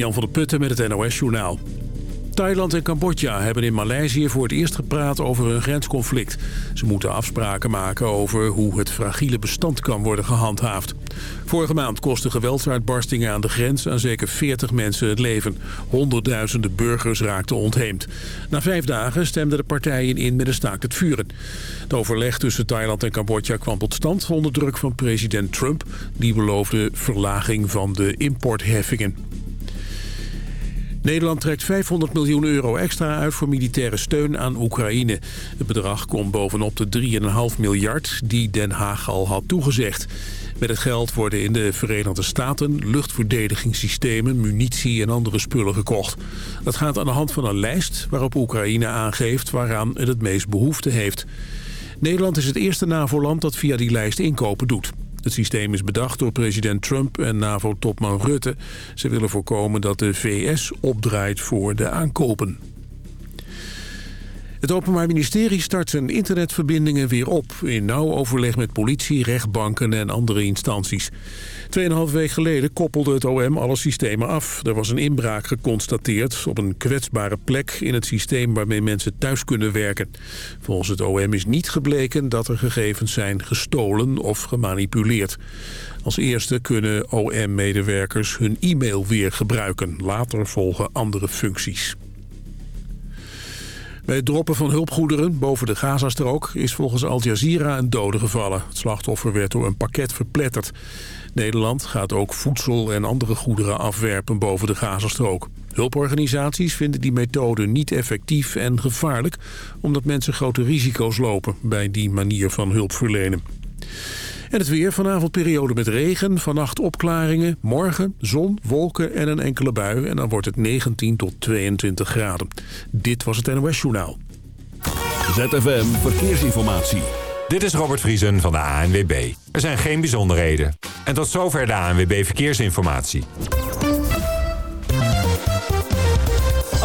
Jan van der Putten met het NOS-journaal. Thailand en Cambodja hebben in Maleisië voor het eerst gepraat over een grensconflict. Ze moeten afspraken maken over hoe het fragiele bestand kan worden gehandhaafd. Vorige maand kostten geweldsuitbarstingen aan de grens aan zeker 40 mensen het leven. Honderdduizenden burgers raakten ontheemd. Na vijf dagen stemden de partijen in met een staakt het vuren. Het overleg tussen Thailand en Cambodja kwam tot stand onder druk van president Trump. Die beloofde verlaging van de importheffingen. Nederland trekt 500 miljoen euro extra uit voor militaire steun aan Oekraïne. Het bedrag komt bovenop de 3,5 miljard die Den Haag al had toegezegd. Met het geld worden in de Verenigde Staten luchtverdedigingssystemen, munitie en andere spullen gekocht. Dat gaat aan de hand van een lijst waarop Oekraïne aangeeft waaraan het het meest behoefte heeft. Nederland is het eerste NAVO-land dat via die lijst inkopen doet. Het systeem is bedacht door president Trump en NAVO-topman Rutte. Ze willen voorkomen dat de VS opdraait voor de aankopen. Het Openbaar Ministerie start zijn internetverbindingen weer op... in nauw overleg met politie, rechtbanken en andere instanties. Tweeënhalf week geleden koppelde het OM alle systemen af. Er was een inbraak geconstateerd op een kwetsbare plek... in het systeem waarmee mensen thuis kunnen werken. Volgens het OM is niet gebleken dat er gegevens zijn gestolen of gemanipuleerd. Als eerste kunnen OM-medewerkers hun e-mail weer gebruiken. Later volgen andere functies. Bij het droppen van hulpgoederen boven de Gazastrook is volgens Al Jazeera een dode gevallen. Het slachtoffer werd door een pakket verpletterd. Nederland gaat ook voedsel en andere goederen afwerpen boven de Gazastrook. Hulporganisaties vinden die methode niet effectief en gevaarlijk... omdat mensen grote risico's lopen bij die manier van hulp verlenen. En het weer, vanavond periode met regen, vannacht opklaringen, morgen zon, wolken en een enkele bui. En dan wordt het 19 tot 22 graden. Dit was het NOS Journaal. ZFM Verkeersinformatie. Dit is Robert Vriesen van de ANWB. Er zijn geen bijzonderheden. En tot zover de ANWB Verkeersinformatie.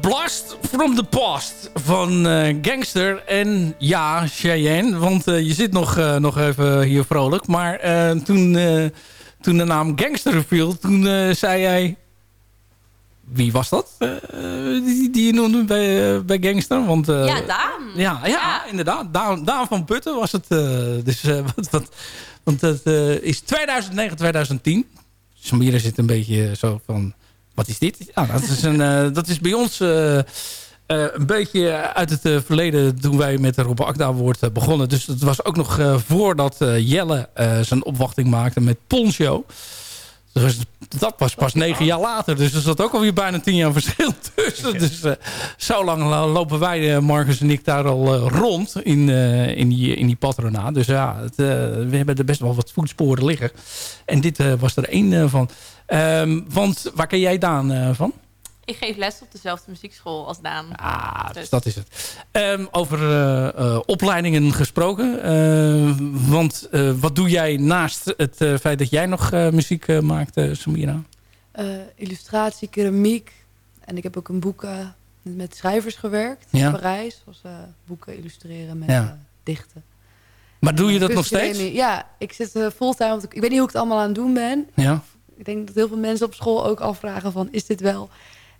Blast from the Past van eh, Gangster. En ja, Cheyenne, want eh, je zit nog, eh, nog even hier vrolijk. Maar toen, toen de naam Gangster viel, toen zei jij... Wie was dat? die, die je noemde bij, bij Gangster? Want, ja, Daan. ja, ja, inderdaad. Daan, Daan van Putten was het. dus, wat, wat, want het is 2009, 2010. Samira zit een beetje zo van... Wat is dit? Ja, dat, is een, eh, dat is bij ons eh, eh, een beetje uit het verleden... toen wij met de Rob Akda begonnen. Dus dat was ook nog voordat Jelle zijn opwachting maakte met Poncho. Dus dat was pas negen jaar later. Dus er zat ook alweer bijna tien jaar verschil tussen. Dus eh, zo lang lo- lopen wij, eh, Marcus en ik, daar al eh, rond in, eh, in, die, in die patrona. Dus ja, het, eh, we hebben er best wel wat voetsporen liggen. En dit eh, was er één eh, van. Ehm, want waar ken jij Daan eh, van? Ik geef les op dezelfde muziekschool als Daan. Ah, dus Dus- dat is het. Ehm, over eh, eh, opleidingen gesproken. Eh, want eh, wat doe jij naast het eh, feit dat jij nog eh, muziek maakt, eh, Samira? Eh, illustratie, keramiek. En ik heb ook een boek met schrijvers gewerkt Ja. in Parijs. Zoals eh, boeken illustreren met Ja. dichten. Maar doe je dat nog steeds? Ja, ik zit eh, fulltime. Want ik, ik weet niet hoe ik het allemaal aan het doen ben. Ja. Ik denk dat heel veel mensen op school ook afvragen van... is dit wel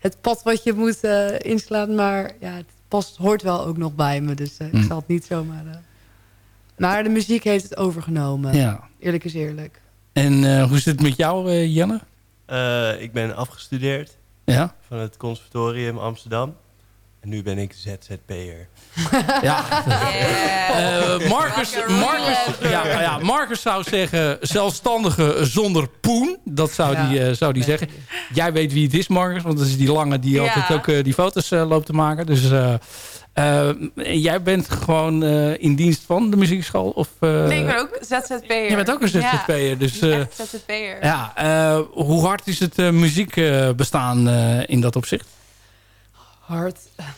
het pad wat je moet eh, inslaan? Maar ja, het past, hoort wel ook nog bij me. Dus eh, ik zal het niet zomaar... eh. Maar de muziek heeft het overgenomen. ja. Eerlijk is eerlijk. En eh, hoe zit het met jou, eh, Jelle? Eh, ik ben afgestudeerd Ja? van het conservatorium Amsterdam. En nu ben ik ZZP'er. Ja. Yeah. Eh, Marcus, Marcus, ja, ja, Marcus zou zeggen zelfstandige zonder poen. Dat zou Ja. die, eh, zou die zeggen. Jij weet wie het is, Marcus. Want dat is die lange die Ja. altijd ook eh, die foto's loopt te maken. Dus eh, eh, jij bent gewoon eh, in dienst van de muziekschool? Of, eh, nee, ik ben ook ZZP'er. Jij bent ook een ZZP'er. Dus eh, ZZP'er. ja, eh, hoe hard is het uh, muziek bestaan eh, in dat opzicht? Hard.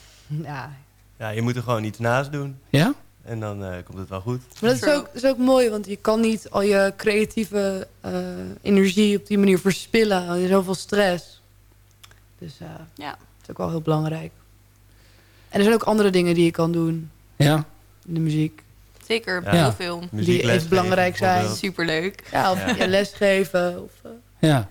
Ja, Ja, je moet er gewoon iets naast doen. Ja? En dan eh, komt het wel goed. Maar dat is ook, is ook mooi, want je kan niet al je creatieve eh, energie op die manier verspillen. Er is zoveel stress. Dus eh, Ja. dat is ook wel heel belangrijk. En er zijn ook andere dingen die je kan doen Ja? in de muziek. Zeker, Ja. heel veel. Muziekles even belangrijk zijn. Superleuk. Ja, of Ja. lesgeven. Of, Ja.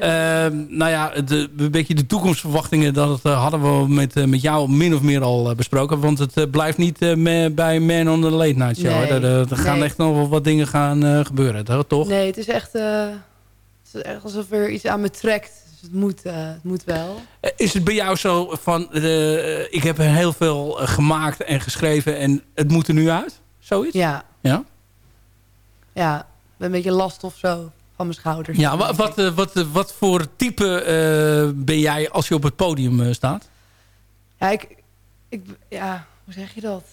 Ehm, nou ja, de, een beetje de toekomstverwachtingen... dat eh, hadden we met, eh, met jou min of meer al eh, besproken. Want het blijft niet me- bij Man on the Late Night Show. Nee. Er, er gaan Nee. echt nog wel wat dingen gaan gebeuren, dat- toch? nee, het is echt, het is echt alsof er iets aan me trekt. Dus het moet, het moet wel. Is het bij jou zo van... ik heb heel veel gemaakt en geschreven... en het moet er nu uit? Zoiets? Ja, Ja? ja. Een beetje last of zo van mijn schouders. Ja, wa- wat, eh, wat, eh, wat voor type eh, ben jij als je op het podium staat? Ja, ik, ik, ja, hoe zeg je dat?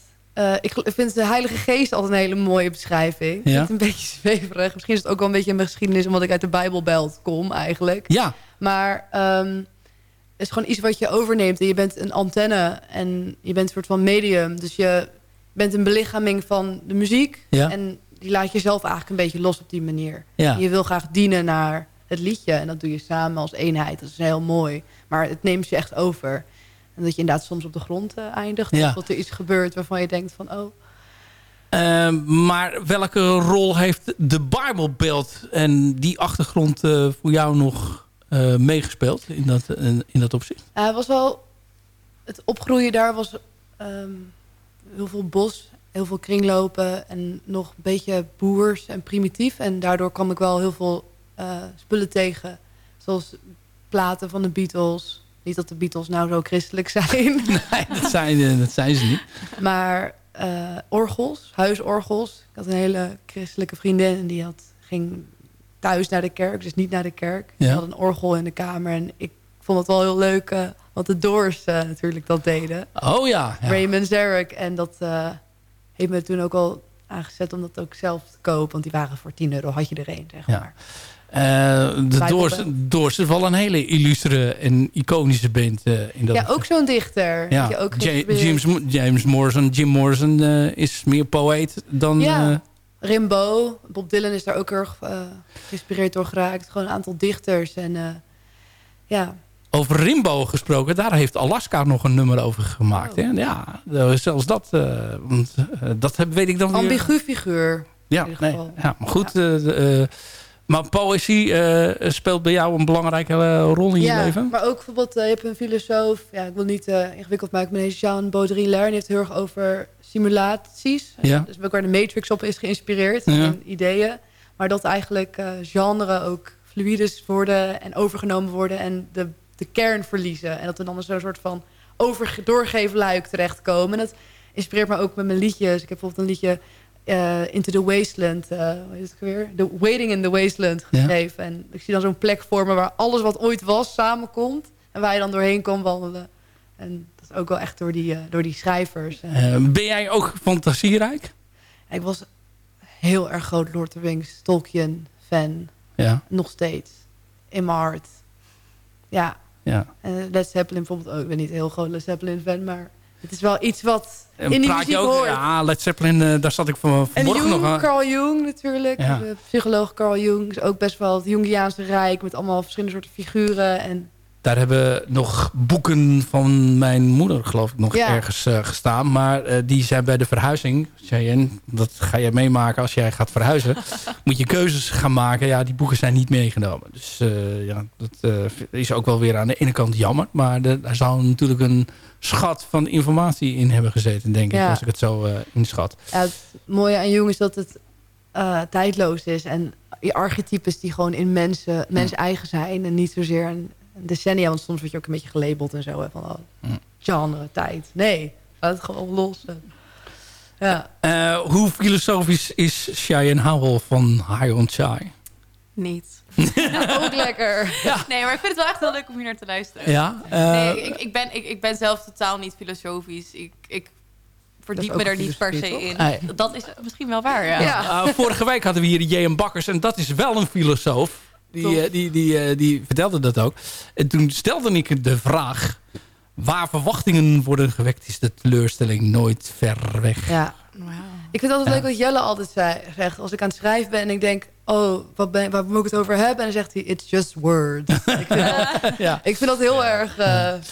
Ik, vind de Heilige Geest altijd een hele mooie beschrijving. Ja. het een beetje zweverig. Misschien is het ook wel een beetje mijn geschiedenis... omdat ik uit de Bijbelbelt kom eigenlijk. Ja, Maar ehm, het is gewoon iets wat je overneemt. En je bent een antenne en je bent een soort van medium. Dus je bent een belichaming van de muziek. Ja. En die laat jezelf eigenlijk een beetje los op die manier. ja. Je wil graag dienen naar het liedje. En dat doe je samen als eenheid. Dat is heel mooi. Maar het neemt je echt over. En dat je inderdaad soms op de grond eh, eindigt. Ja. Of dat er iets gebeurt waarvan je denkt van... oh, Ehm, maar welke rol heeft de Bijbelbeeld en die achtergrond eh, voor jou nog eh, meegespeeld in dat, in, dat opzicht? Was wel... Het opgroeien daar was ehm, heel veel bos, heel veel kringlopen... en nog een beetje boers en primitief. En daardoor kwam ik wel heel veel eh, spullen tegen. Zoals platen van de Beatles. Niet dat de Beatles nou zo christelijk zijn. Nee, dat zijn, eh, dat zijn ze niet. maar eh, orgels, huisorgels. Ik had een hele christelijke vriendin... en die had, ging thuis naar de kerk, dus niet naar de kerk. Ja. Ze had een orgel in de kamer en ik vond het wel heel leuk... eh, want de Doors natuurlijk dat deden. Oh ja. ja. Raymond Zarek. En dat heeft me toen ook al aangezet om dat ook zelf te kopen. Want die waren voor 10 euro, had je er één, zeg Ja. maar. Eh, de. Doors, Doors is wel een hele illustere en iconische band eh, in dat Ja, ook zo'n dichter. Ja, ook James, James Morrison. Jim Morrison eh, is meer poëet dan... Ja. Rimbaud. Bob Dylan is daar ook erg geïnspireerd door geraakt. Gewoon een aantal dichters. En ja, over Rimbo gesproken, daar heeft Alaska nog een nummer over gemaakt. Hè? Ja, eh, zelfs dat, eh, want, eh, dat heb, weet ik dan weer. Ambigu figuur. Ja, nee, ja maar goed. maar poëzie speelt bij jou een belangrijke rol in je ja, leven? maar ook bijvoorbeeld, je hebt een filosoof, ja, ik wil niet ingewikkeld maken, maar deze Jean Baudrillard, die heeft het heel erg over simulaties. Ja. Dus ook waar de Matrix op is geïnspireerd, Ja. in ideeën. Maar dat eigenlijk genre ook fluides worden en overgenomen worden en de, de kern verliezen. En dat we dan zo'n soort van over, doorgeven luik terechtkomen. En dat inspireert me ook met mijn liedjes. Ik heb bijvoorbeeld een liedje eh, Into the Wasteland, eh hoe heet het weer? The Waiting in the Wasteland Ja. geschreven. En ik zie dan zo'n plek voor me waar alles wat ooit was samenkomt. En waar je dan doorheen kan wandelen. En dat is ook wel echt door die, eh, door die schrijvers. En ben jij ook fantasierijk? ik was heel erg groot Lord of the Rings, Tolkien fan. Ja, Nog steeds. In mijn hart. Ja. Ja. En Led Zeppelin bijvoorbeeld ook. Ik ben niet een heel groot Led Zeppelin fan, maar het is wel iets wat in die muziek je ook, hoort. ja, Led Zeppelin, eh, daar zat ik van, En vanmorgen Jung, nog aan. Carl Jung natuurlijk. Ja. De psycholoog Carl Jung is ook best wel het Jungiaanse rijk... met allemaal verschillende soorten figuren. En Daar hebben nog boeken van mijn moeder, geloof ik, nog Ja. ergens eh, gestaan. Maar eh, die zijn bij de verhuizing. Cheyenne, dat ga je meemaken als jij gaat verhuizen. moet je keuzes gaan maken. Ja, die boeken zijn niet meegenomen. Dus eh, ja, dat is ook wel weer aan de ene kant jammer. Maar de- daar zou natuurlijk een schat van informatie in hebben gezeten, denk ik. Ja. Als ik het zo inschat. ja, het mooie aan Jung is dat het tijdloos is. En je archetypes die gewoon in mensen, mensen eigen zijn. En niet zozeer een decennia. Want soms word je ook een beetje gelabeld en zo. Hè, van oh, genre, tijd. Nee, laat het gewoon los. Ja. Eh, hoe filosofisch is Cheyenne Howell van High on Chai? Niet. ook lekker. Nee, maar ik vind het wel echt heel leuk om hier naar te luisteren. Ja, eh, nee, ik, ik, ben, ik, ik ben zelf totaal niet filosofisch. Ik, ik verdiep me er niet per se in. Nee. Dat is misschien wel waar, ja. Ja. Uh, vorige week hadden we hier J.M. Bakkers. En dat is wel een filosoof. Die, eh, die, die, eh, die vertelde dat ook. En toen stelde ik de vraag... Waar verwachtingen worden gewekt... is de teleurstelling nooit ver weg. ja. Wauw. Ik vind het altijd Ja. leuk wat Jelle altijd zei, zegt. Als ik aan het schrijven ben en ik denk... Oh, wat ben, waar moet ik het over hebben? En dan zegt hij, it's just words. ik, vind dat, Ja. ik vind dat heel erg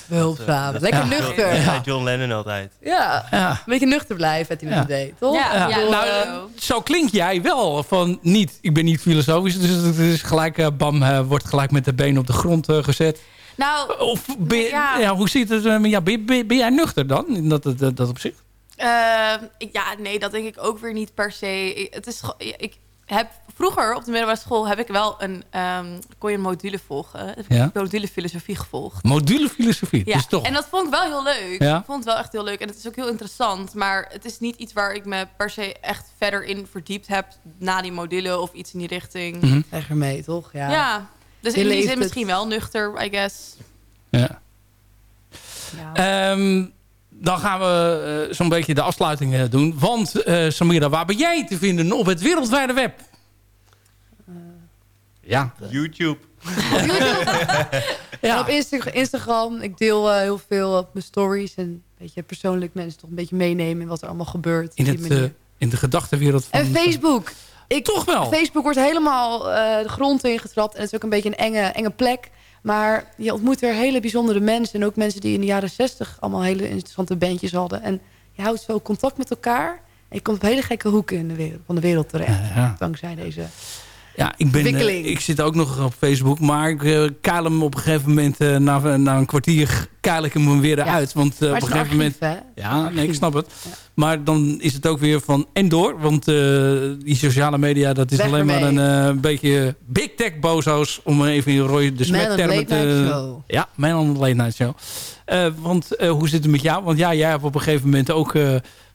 behulpzaam. Lekker Ja. nuchter. Ja. John Lennon altijd. een Ja. beetje nuchter blijven, had hij met Ja. het idee, toch? Ja, ja, Nou, eh, zo. Klink jij wel van niet. Ik ben niet filosofisch. Dus het is gelijk, eh, bam, wordt gelijk met de benen op de grond gezet. Nou, Of ben, Ja. ja. hoe ziet het? met jou? ben, ben, ben jij nuchter dan? In dat, dat, dat opzicht? Ehm, ik- ja, nee, dat denk ik ook weer niet per se. Ik- Het is, ik heb vroeger op de middelbare school heb ik wel een ehm, kon je een module volgen. Heb ik Ja. een module filosofie gevolgd. Module filosofie. Ja, Dus toch. en dat vond ik wel heel leuk. Ja. Ik vond het wel echt heel leuk en het is ook heel interessant. Maar het is niet iets waar ik me per se echt verder in verdiept heb na die module of iets in die richting. Zeg er mee, toch? Ja. Ja. Dus Je in die zin het. misschien wel nuchter, I guess. Ja. Ja. Ehm, dan gaan we eh, zo'n beetje de afsluiting eh, doen. Want eh, Samira, waar ben jij te vinden op het wereldwijde web? ja. YouTube. En ja. op Insta- Instagram, ik deel eh, heel veel op mijn stories. En een beetje persoonlijk mensen toch een beetje meenemen in wat er allemaal gebeurt. In, het, in de gedachtenwereld van... en Facebook. Ik, Toch wel? Facebook wordt helemaal eh, de grond ingetrapt. En het is ook een beetje een enge, enge plek. Maar je ontmoet er hele bijzondere mensen. En ook mensen die in de jaren zestig allemaal hele interessante bandjes hadden. En je houdt zo contact met elkaar. En je komt op hele gekke hoeken in de wereld, van de wereld terecht. Ja, ja. Dankzij deze... Ja, ik, ben, eh, ik zit ook nog op Facebook. Maar ik uh, keil hem op een gegeven moment... eh, na, na een kwartier keil ik hem weer uit. Want eh, maar op een gegeven archief, moment... hè? Ja, nee, ik snap het. Ja. Maar dan is het ook weer van en door. Want die sociale media, dat is Weg alleen maar een beetje big tech bozo's. Om even in Roy de Smet termen te... Ja, Man on Late Night Show. Want hoe zit het met jou? Want ja, jij hebt op een gegeven moment ook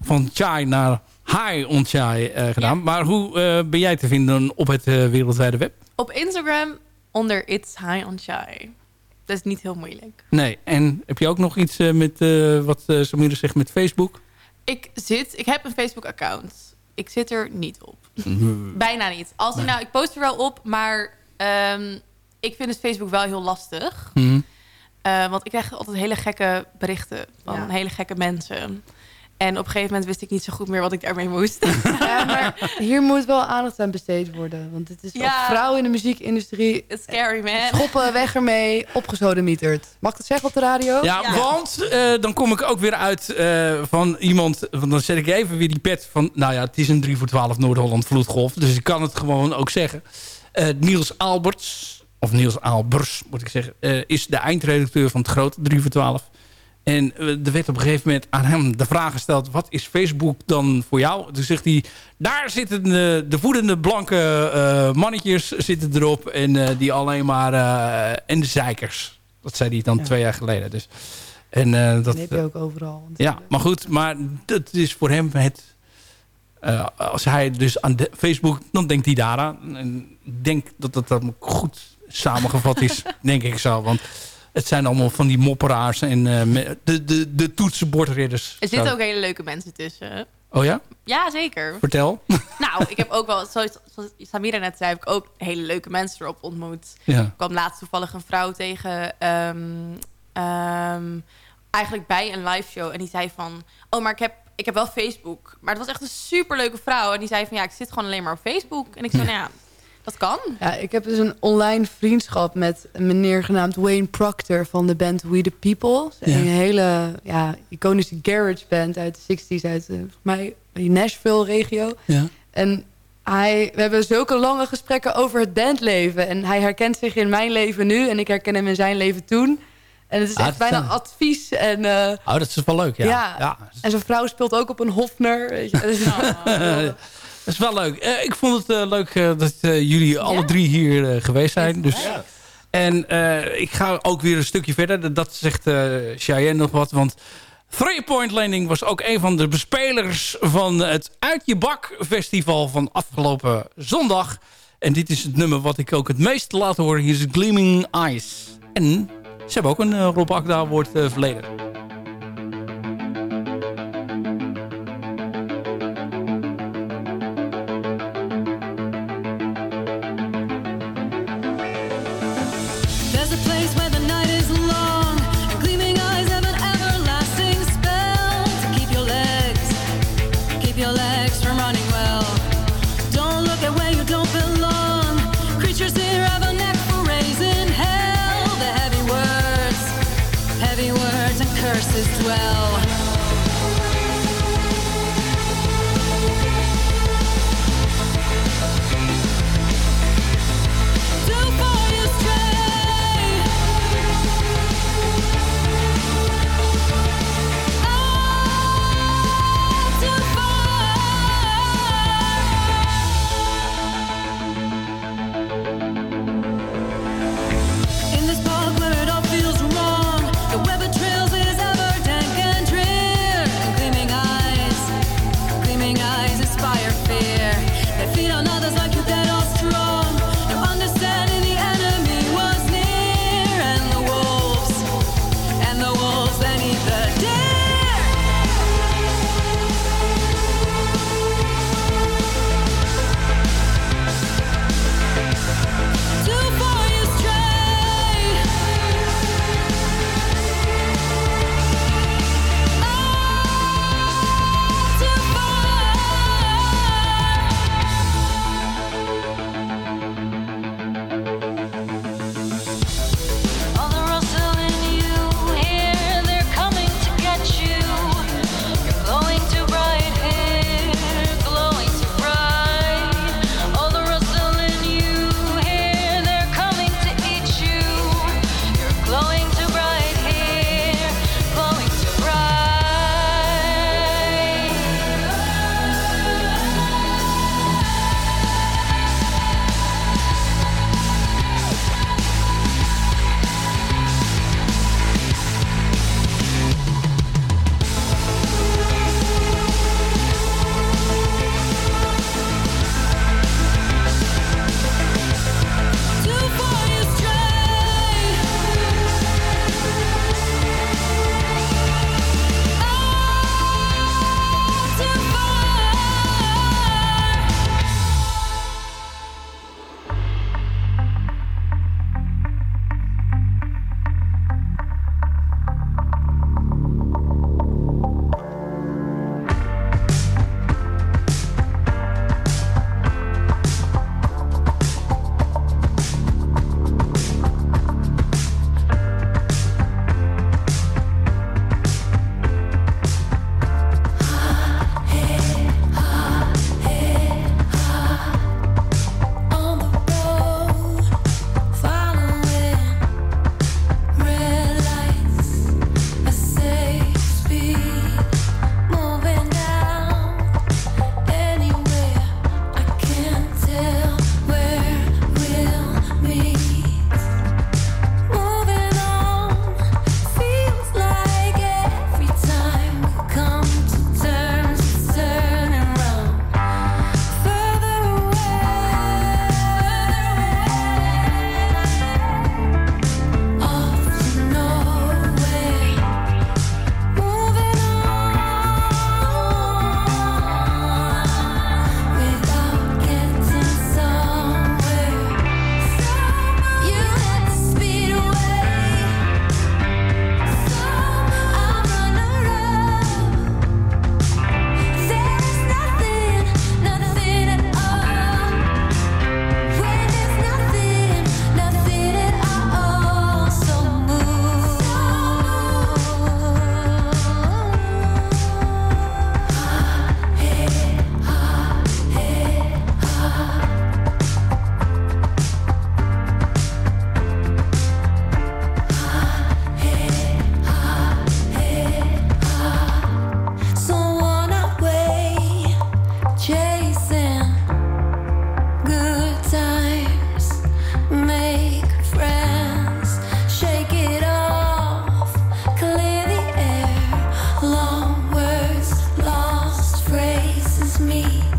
van Chai naar High on Chai eh, gedaan. Maar hoe eh, ben jij te vinden op het eh, wereldwijde web? Op Instagram onder It's High on Shy. Dat is niet heel moeilijk. Nee, en heb je ook nog iets met wat uh, Samira zegt met Facebook? Ik zit, ik heb een Facebook-account. Ik zit er niet op. Bijna niet. Als ik, nou, ik post er wel op, maar um, ik vind het Facebook wel heel lastig. Mm. Uh, want ik krijg altijd hele gekke berichten van Ja. hele gekke mensen. En op een gegeven moment wist ik niet zo goed meer wat ik daarmee moest. Ja, maar hier moet wel aandacht aan besteed worden. Want het is Ja. als vrouw in de muziekindustrie... It's scary, man. Schoppen, weg ermee, opgezodemieterd. Mag ik dat zeggen op de radio? Ja, Ja. want eh, dan kom ik ook weer uit eh, van iemand... Want dan zet ik even weer die pet van... Nou ja, het is een 3 voor 12 Noord-Holland vloedgolf. Dus ik kan het gewoon ook zeggen. Eh, Niels Alberts, of Niels Albers moet ik zeggen... eh, is de eindredacteur van het grote 3 voor 12. En eh, er werd op een gegeven moment aan hem de vraag gesteld... wat is Facebook dan voor jou? Toen zegt hij... daar zitten de, de voedende blanke eh, mannetjes zitten erop... en eh, die alleen maar... eh, en de zeikers. Dat zei hij dan Ja. twee jaar geleden. Dus, en, eh, dat, Dat heb je ook overal. ja, maar goed, maar dat is voor hem het... eh, als hij dus aan de Facebook, dan denkt hij daaraan. En ik denk dat dat dan goed samengevat is, denk ik zo. Want het zijn allemaal van die mopperaars en eh, de, de, de toetsenbordridders. Er zitten ook hele leuke mensen tussen. Oh ja? Ja, zeker. Vertel. Nou, ik heb ook wel, zoals, zoals Samira net zei, heb ik ook hele leuke mensen erop ontmoet. ja. Ik kwam laatst toevallig een vrouw tegen, ehm, ehm, eigenlijk bij een live show. En die zei van, oh, maar ik heb, ik heb wel Facebook. Maar het was echt een superleuke vrouw. En die zei van, ja, ik zit gewoon alleen maar op Facebook. En ik zei, nou ja, dat kan. Ja, ik heb dus een online vriendschap met een meneer genaamd Wayne Proctor van de band We The People. Ja. Een hele ja, iconische garage band uit de 60s, uit eh, volgens mij die Nashville-regio. ja. En hij, we hebben zulke lange gesprekken over het bandleven. En hij herkent zich in mijn leven nu en ik herken hem in zijn leven toen. En het is Ah, echt bijna advies. En, eh, Oh, dat is wel leuk, ja. Ja. ja. en zijn vrouw speelt ook op een Hofner. Weet je. Dus- Dat is wel leuk. Eh, ik vond het eh, leuk eh, dat jullie alle drie hier geweest zijn. Dus, En eh, ik ga ook weer een stukje verder. Dat zegt eh Cheyenne nog wat. Want Three Point Landing was ook een van de bespelers... van het Uit Je Bak festival van afgelopen zondag. En dit is het nummer wat ik ook het meest laat horen. Hier is Gleaming Eyes. En ze hebben ook een uh, Rob Akda Award eh, verleden. me.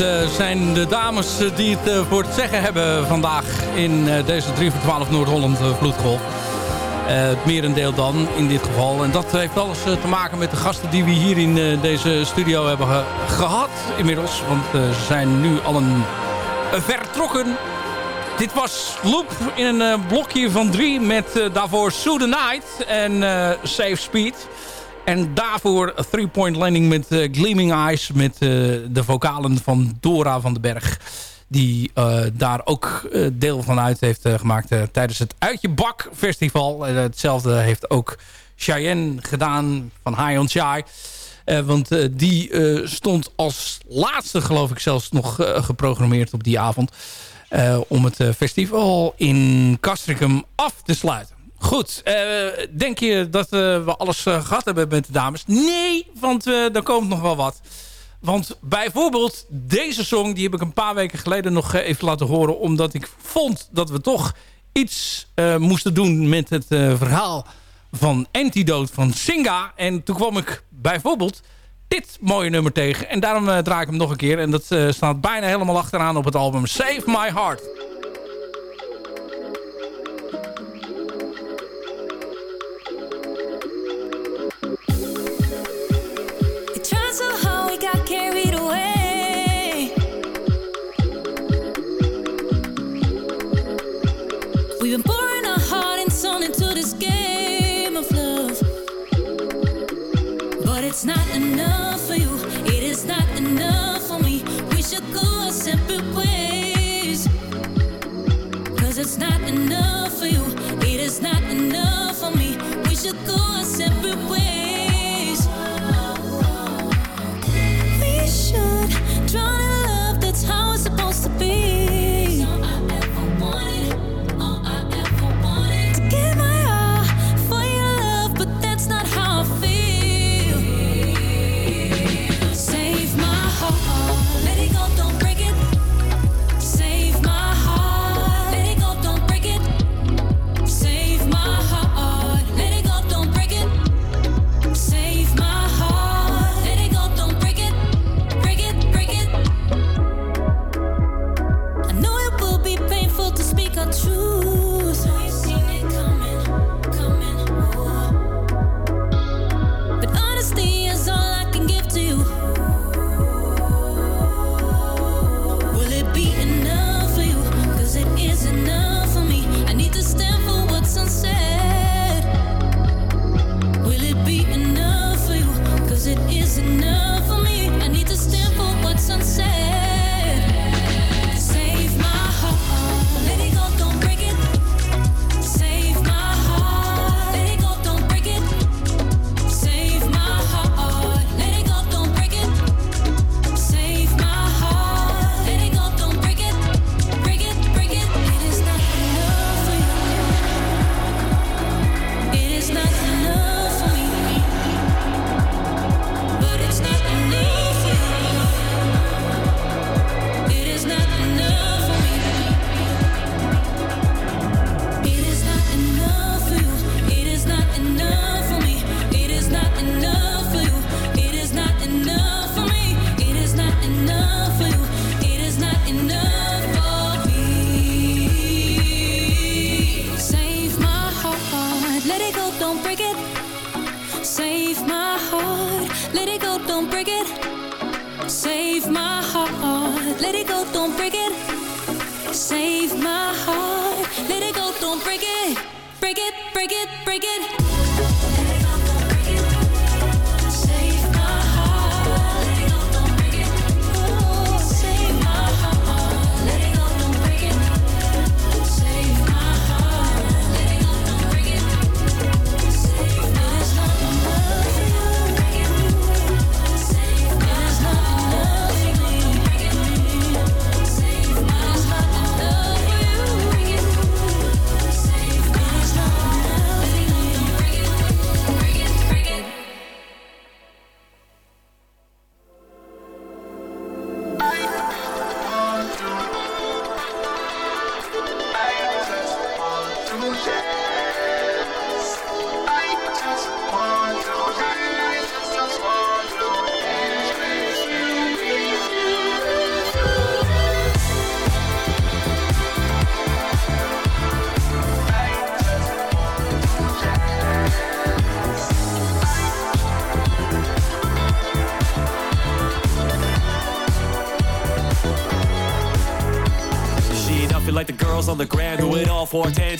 Eh, zijn de dames die het eh, voor het zeggen hebben vandaag in eh, deze 3 voor 12 Noord-Holland Vloedgolf. Het merendeel dan in dit geval. En dat heeft alles te maken met de gasten die we hier in deze studio hebben ge- gehad inmiddels. Want ze zijn nu al een vertrokken. Dit was Loop in een blokje van drie met daarvoor Sue the Night en Safe Speed. En daarvoor een three-point landing met eh, Gleaming Eyes met eh, de vocalen van Dora van den Berg. Die eh, daar ook deel van uit heeft gemaakt tijdens het Uitje Bak Festival. Hetzelfde heeft ook Cheyenne gedaan van High on. Eh, want die stond als laatste geloof ik zelfs nog geprogrammeerd op die avond. om het festival in Castricum af te sluiten. Goed, eh, denk je dat eh, we alles eh, gehad hebben met de dames? Nee, want er komt nog wel wat. Want bijvoorbeeld deze song, die heb ik een paar weken geleden nog even laten horen. Omdat ik vond dat we toch iets moesten doen met het verhaal van Antidote van Singa. En toen kwam ik bijvoorbeeld dit mooie nummer tegen. En daarom draai ik hem nog een keer. En dat staat bijna helemaal achteraan op het album Save My Heart. It's not enough for you, it is not enough for me. We should go our separate ways. Cause it's not enough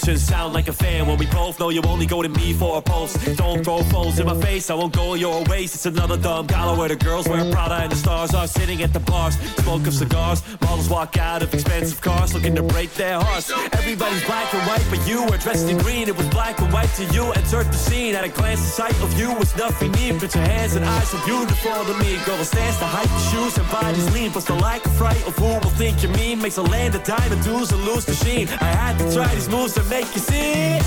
Sound like a fan when we both know you only go to me for a post. Don't throw phones in my face, I won't go your ways. It's another dumb gala where the girls wear Prada and the stars are sitting at the bars. Smoke of cigars, models walk out of expensive cars looking to break their hearts. Everybody's black and white, but you were dressed in green. It was black and white to you. Entered the scene at a glance. The sight of you was nothing new. But your hands and eyes so beautiful to me. Girl, the stance, the height, the shoes, and bodies lean. Plus the lack of fright of who will think you're mean makes a land of diamond dues and lose the sheen. I had to try these moves to make you see.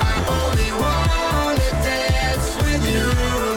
I only wanna dance with you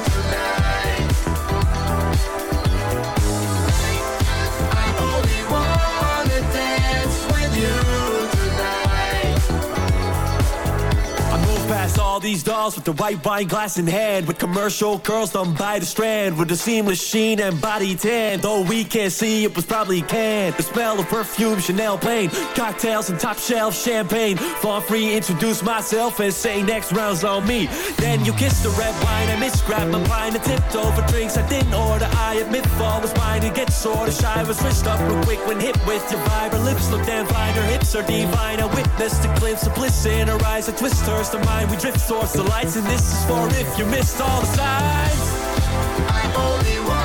these dolls with the white wine glass in hand. With commercial girls done by the strand. With a seamless sheen and body tan. Though we can't see, it was probably canned. The smell of perfume, Chanel plain. Cocktails and top shelf champagne. Fawn free, introduce myself and say next round's on me. Then you kiss the red wine, I misgrab my wine And tipped over drinks. I didn't order I admit fall was mine and get sorta shy I Was switched up real quick when hit with your vibe Her lips. Look damn fine, her hips are divine. I witnessed a glimpse of bliss in her eyes. A twist hers to mine, we drift towards the lights And this is for if you missed all the signs I only wanna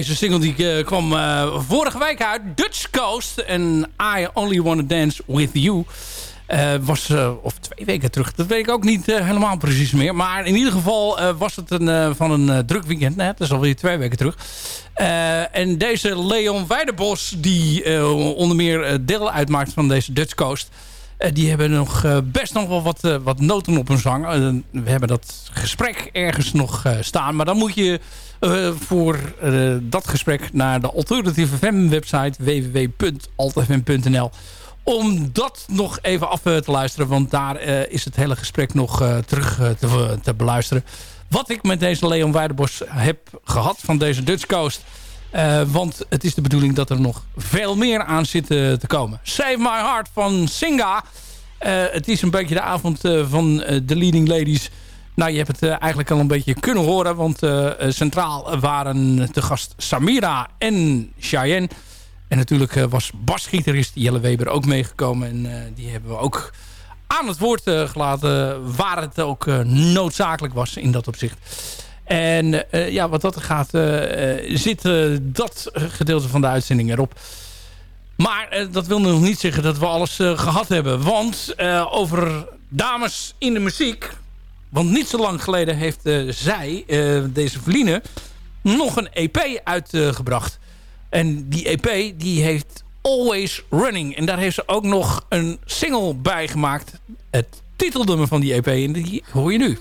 deze single die eh, kwam eh, vorige week uit. Dutch Coast. En I Only Wanna Dance With You. Eh, was, of twee weken terug. Dat weet ik ook niet helemaal precies meer. Maar in ieder geval was het een, van een druk weekend. Nee, dat is alweer twee weken terug. En deze Leon Weiderbos, die onder meer deel uitmaakt van deze Dutch Coast... eh, die hebben nog eh, best nog wel wat, eh, wat noten op hun zang. We hebben dat gesprek ergens nog staan. Maar dan moet je voor dat gesprek naar de Alternatieve FM website www.altfm.nl om dat nog even af te luisteren. Want daar is het hele gesprek nog terug te, te beluisteren. Wat ik met deze Leon Weiderbos heb gehad van deze Dutch Coast. Eh, want het is de bedoeling dat er nog veel meer aan zit eh, te komen. Save My Heart van Singa. Eh, het is een beetje de avond van de Leading Ladies. Nou, je hebt het eigenlijk al een beetje kunnen horen. Want centraal waren te gast Samira en Cheyenne. En natuurlijk was basgitarist Jelle Weber ook meegekomen. En die hebben we ook aan het woord gelaten. Waar het ook noodzakelijk was in dat opzicht. En eh, ja, wat dat gaat, eh, eh, zit dat gedeelte van de uitzending erop. Maar dat wil nog niet zeggen dat we alles eh, gehad hebben. Want over dames in de muziek... Want niet zo lang geleden heeft zij, deze Verline, nog een EP uitgebracht. en die EP die heeft Always Running. En daar heeft ze ook nog een single bij gemaakt. Het titelnummer van die EP. En die hoor je nu.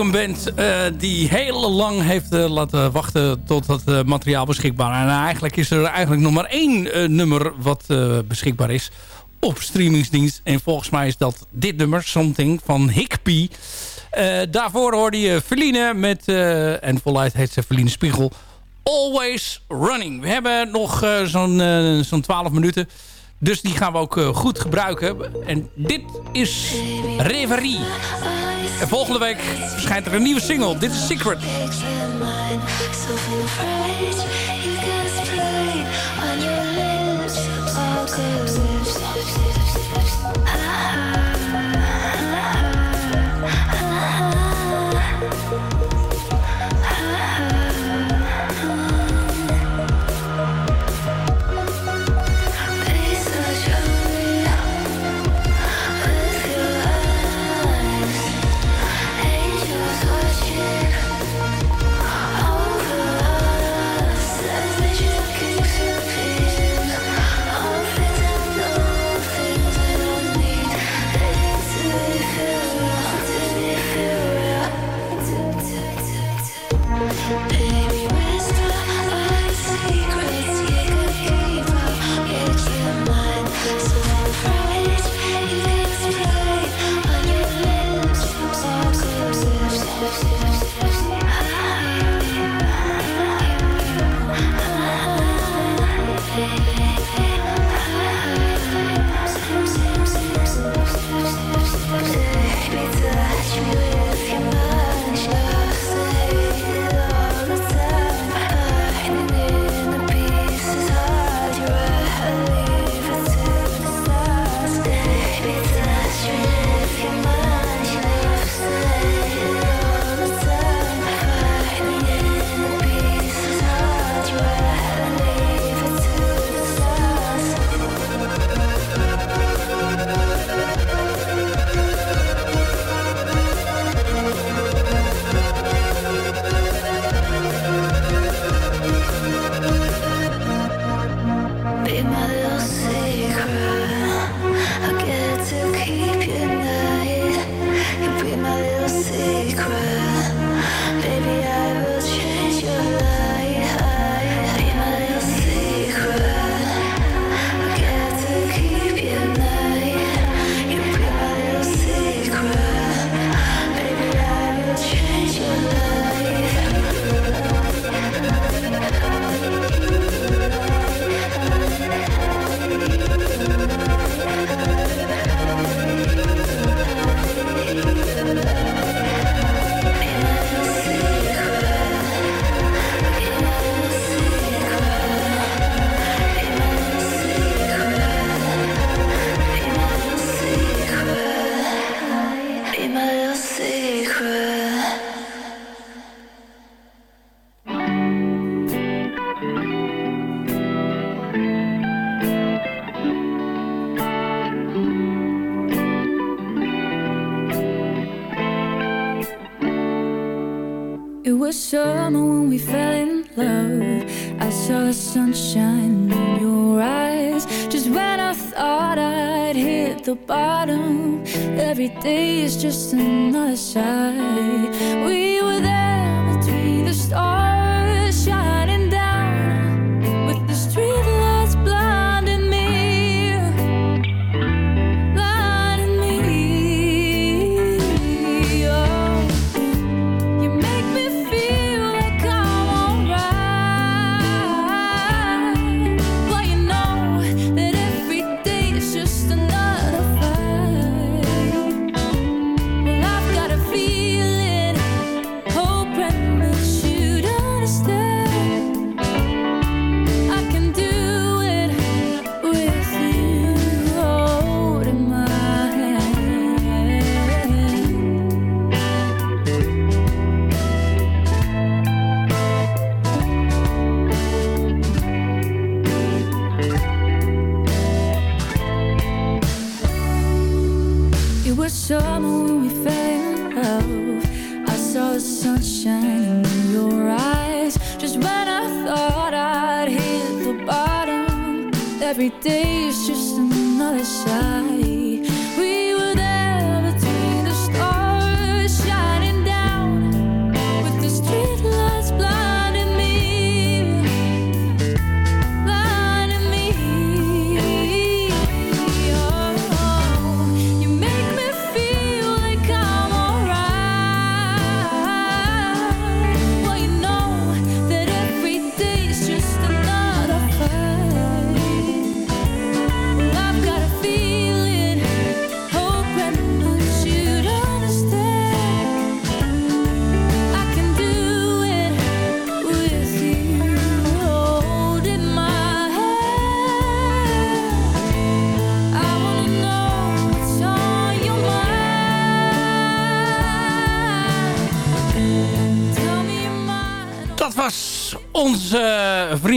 een band eh, die heel lang heeft eh, laten wachten tot het eh, materiaal beschikbaar. En eigenlijk is er eigenlijk nog maar één nummer wat beschikbaar is op streamingsdienst. En volgens mij is dat dit nummer, Something, van Hikpie. daarvoor hoorde je Verline met, en voluit heet ze Verline Spiegel, Always Running. We hebben nog zo'n zo 12 minuten... Dus die gaan we ook eh, goed gebruiken. En dit is Reverie. En volgende week verschijnt er een nieuwe single. Dit is Secret.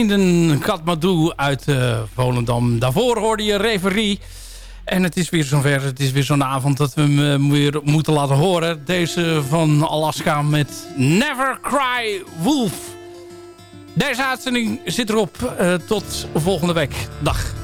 vrienden Katmadou uit eh, Volendam. Daarvoor hoorde je Reverie. En het is weer zover, het is weer zo'n avond dat we hem eh, weer moeten laten horen. Deze van Alaska met Never Cry Wolf. Deze uitzending zit erop. Eh, tot volgende week. Dag.